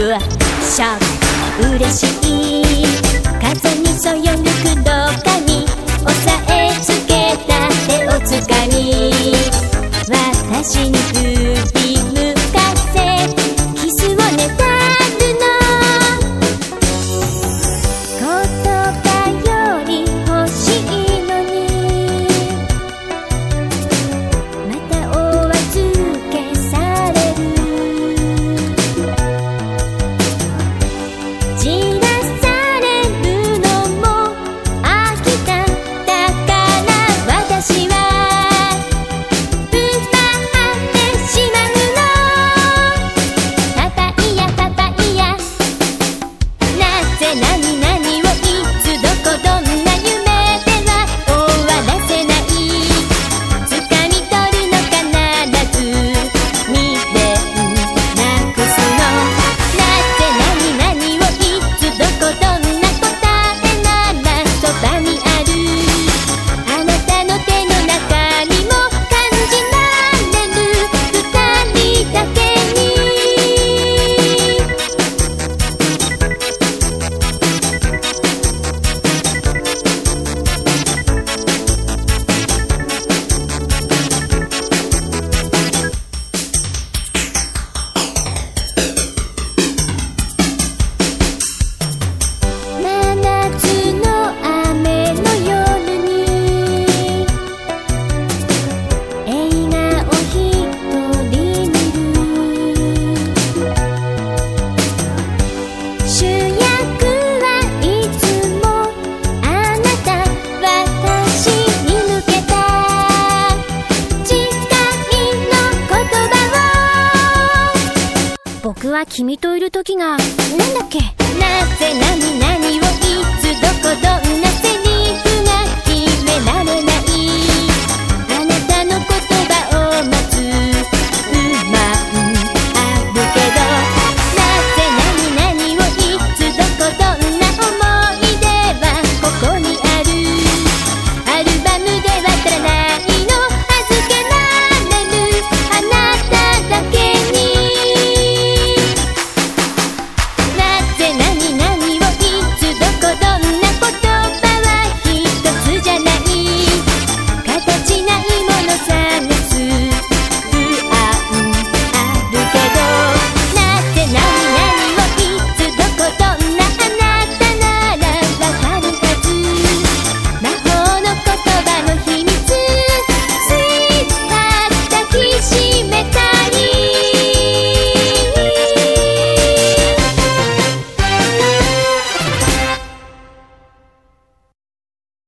るショ嬉しい。風にそよぐどっかに抑えつ何は君といる時が、なんだっけ？なぜ？何？々を？いつ？どこ？どんな？